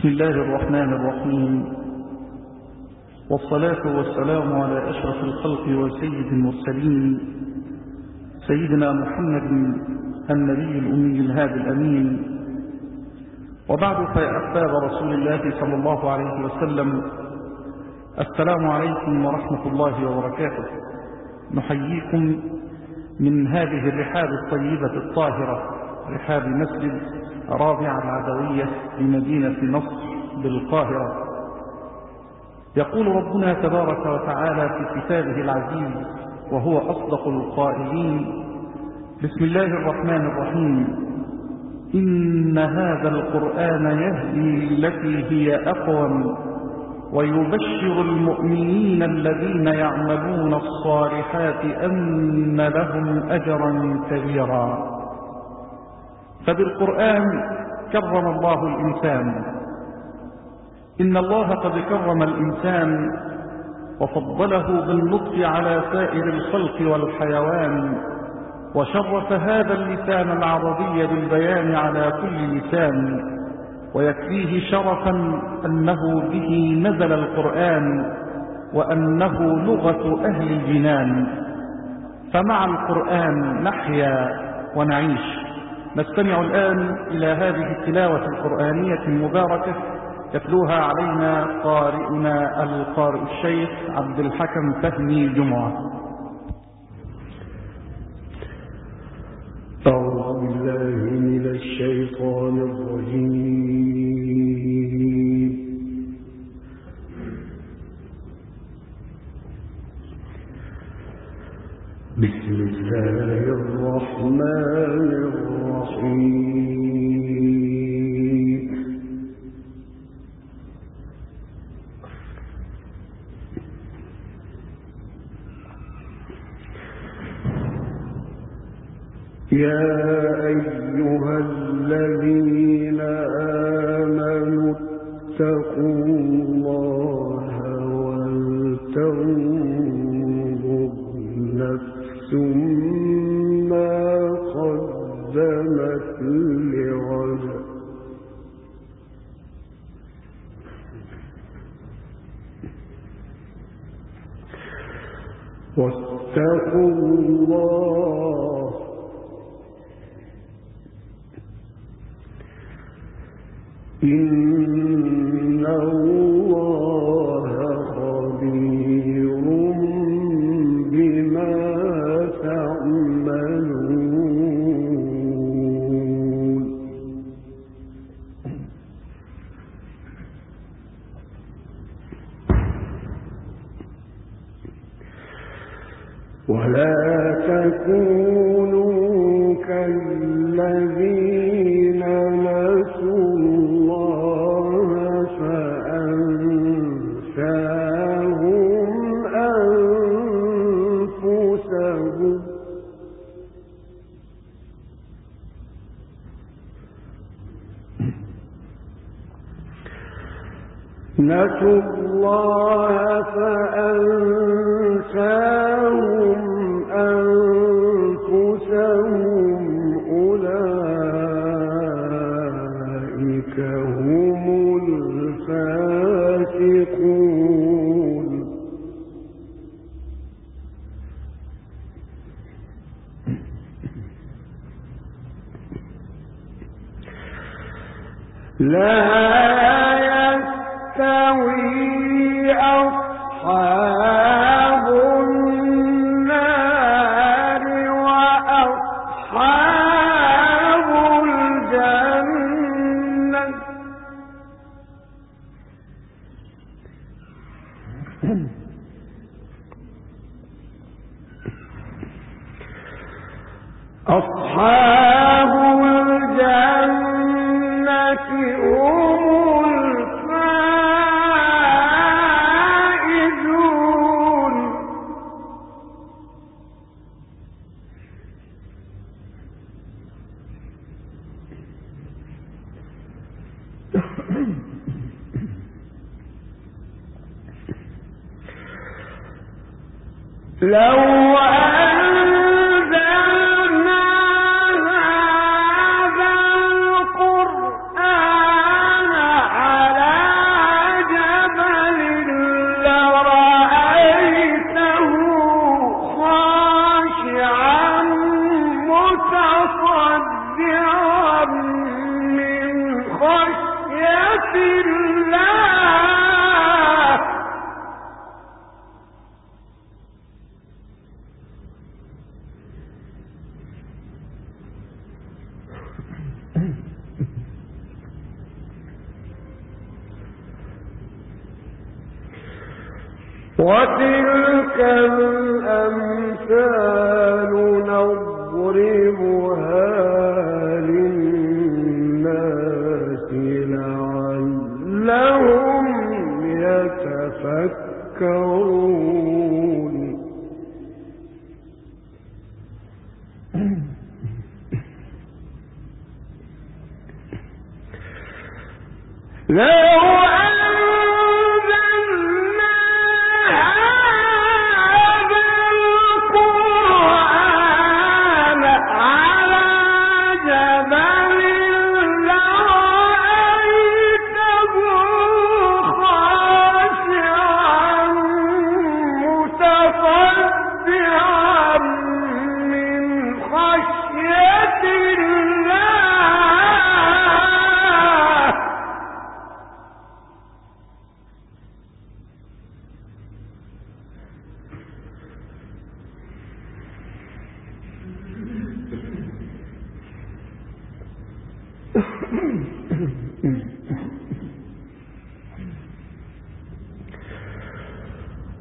بسم الله الرحمن الرحيم. والصلاة والسلام على أشرف الخلق وسيد المرسلين. سيدنا محمد النبي الأمي الهادي الأمين. وبعد فيا أحباب رسول الله صلى الله عليه وسلم السلام عليكم ورحمة الله وبركاته. نحييكم من هذه الرحاب الطيبة الطاهرة رحاب مسجد رابعة العدوية بمدينة نصر بالقاهرة. يقول ربنا تبارك وتعالى في كتابه العزيز وهو أصدق القائلين بسم الله الرحمن الرحيم. إن هذا القرآن يهدي التي هي أقوم ويبشر المؤمنين الذين يعملون الصالحات أن لهم أجرا كبيرا. فبالقرآن كرم الله الإنسان. إن الله قد كرم الإنسان وفضله بالنطق على سائر الخلق والحيوان وشرف هذا اللسان العربي بالبيان على كل لسان ويكفيه شرفا أنه به نزل القرآن وأنه لغة أهل الجنان. فمع القرآن نحيا ونعيش. نستمع الآن إلى هذه التلاوة القرآنية المباركة يتلوها علينا قارئنا القارئ الشيخ عبد الحكم فهمي جمعة. أعوذ بالله من الشيطان الرجيم. بسم الله الرحمن الرحيم اتقوا ولا لا لو يشعرون لا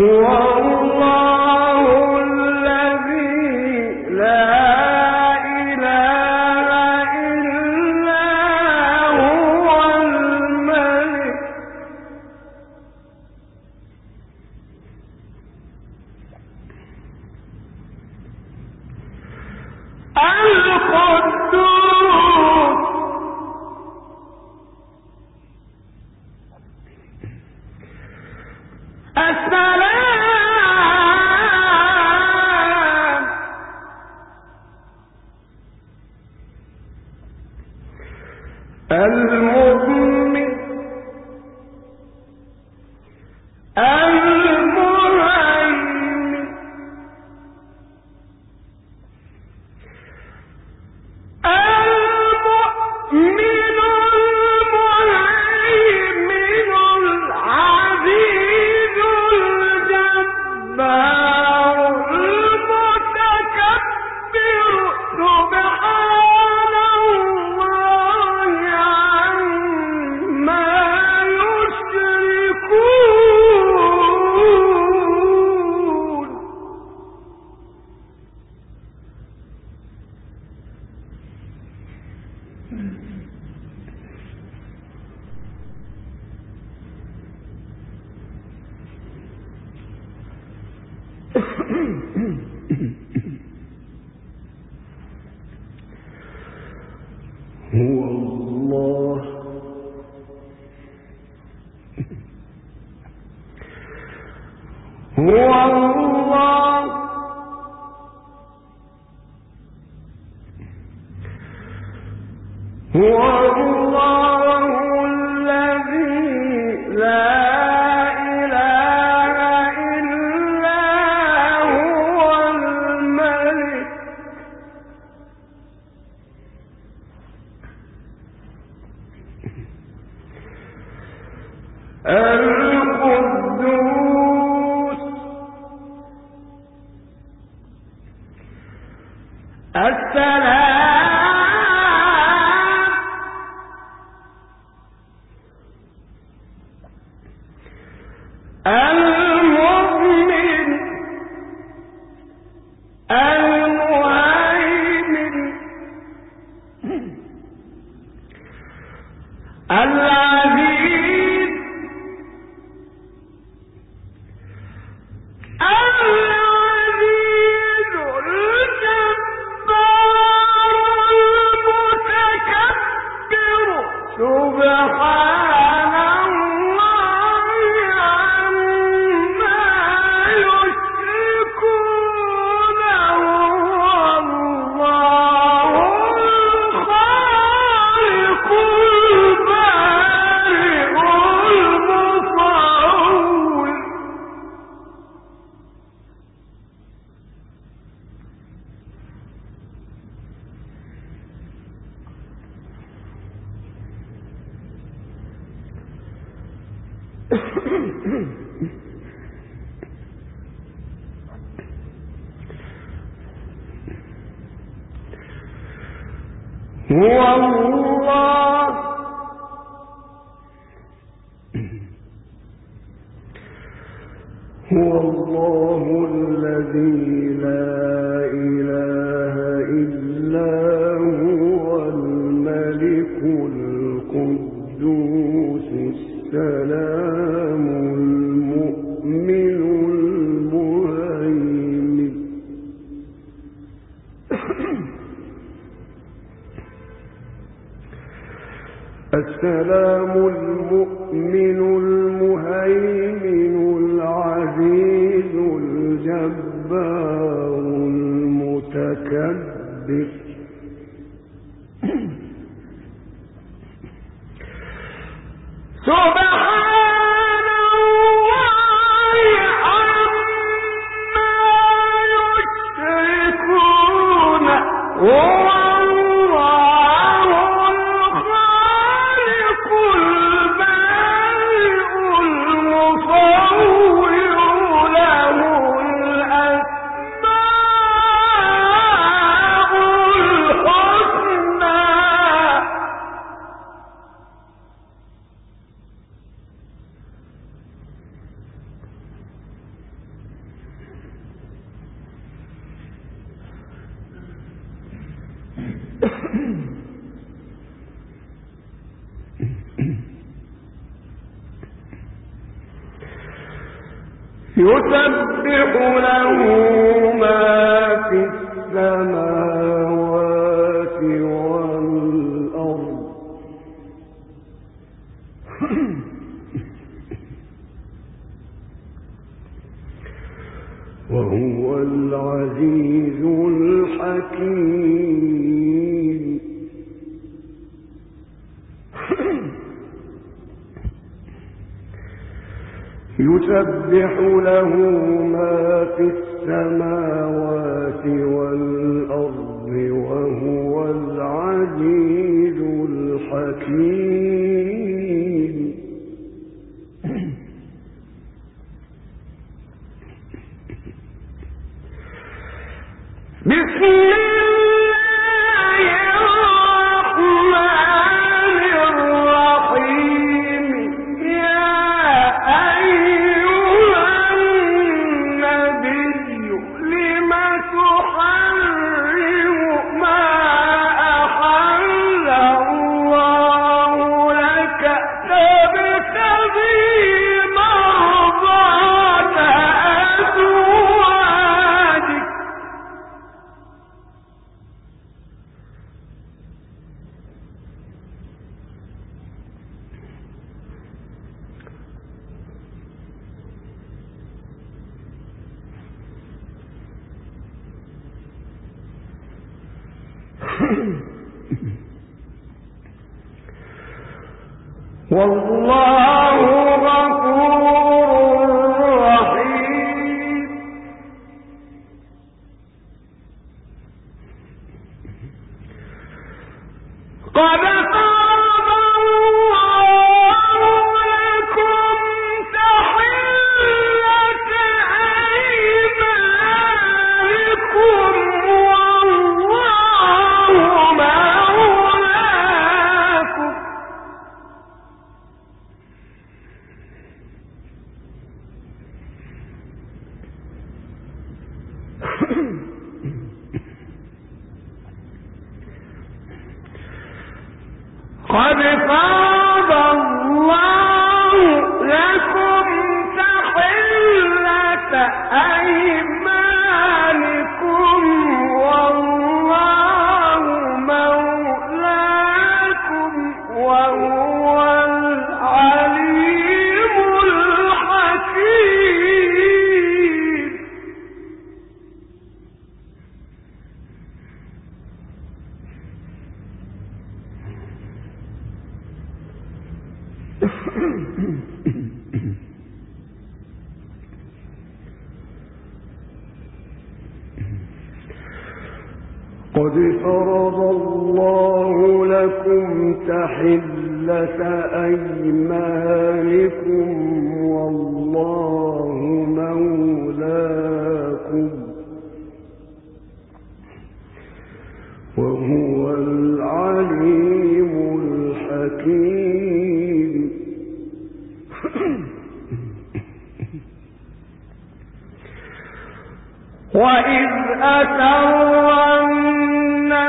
هو الله سبحان القدوس السلام يسبح له والله عليم فرض الله لكم تحلة أيمانكم والله مولاكم وهو العليم الحكيم. وإذ أتوا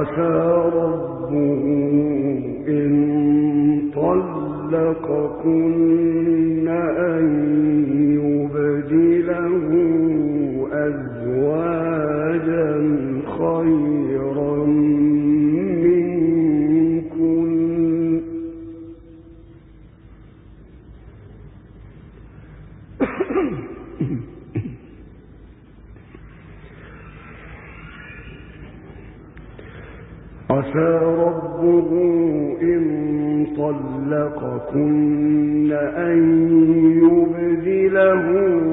North أن يبدله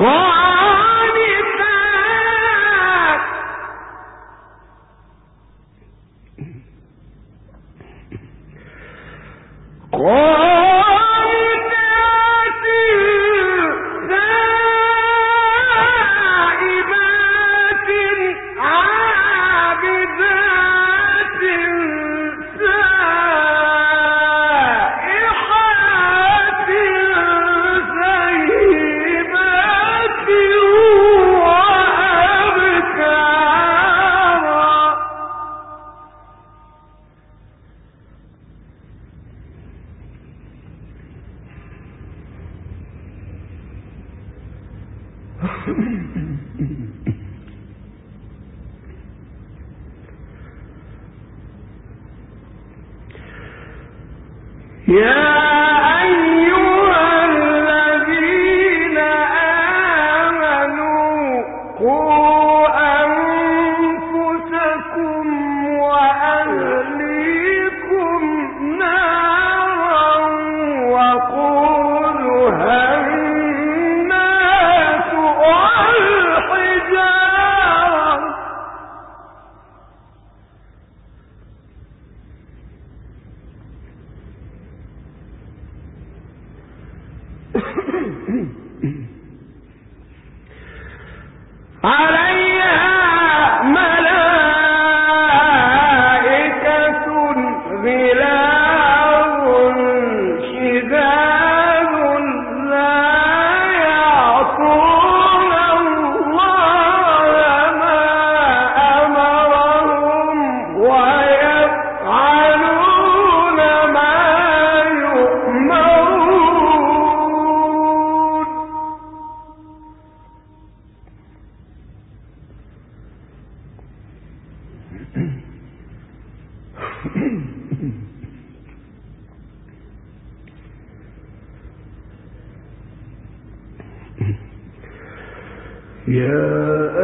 God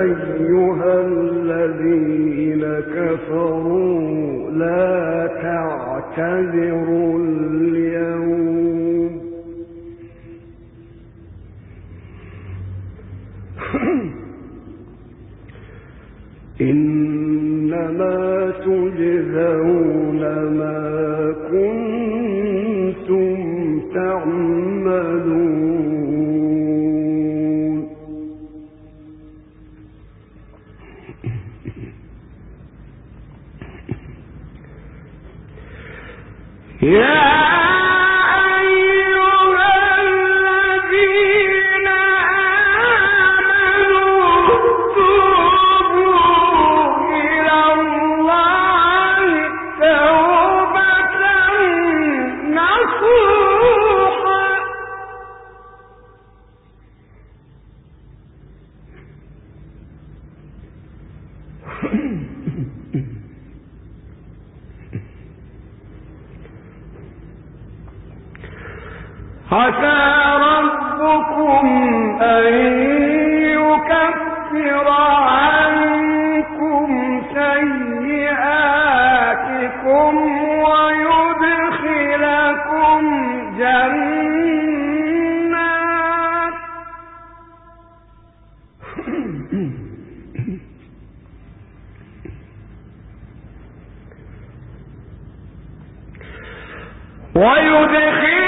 أيها الذين كفروا لا تعتذروا. Yeah! ويدخلكم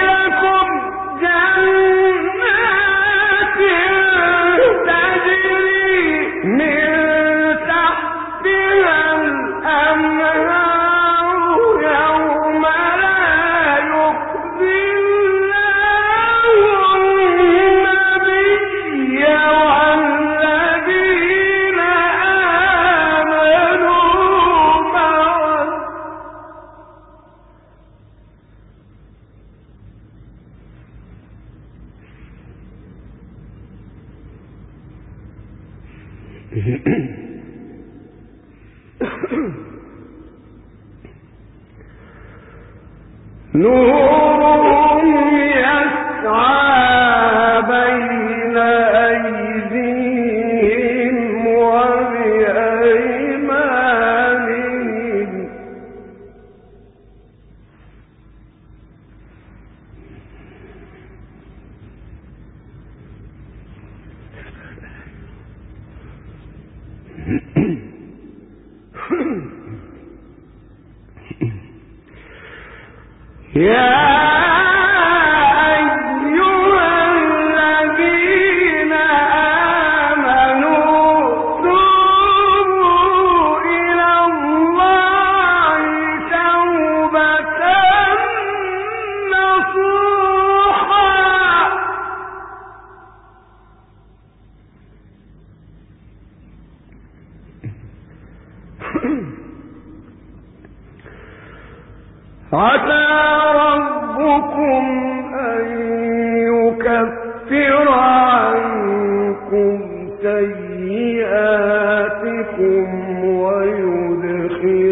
Yeah! سيئاتكم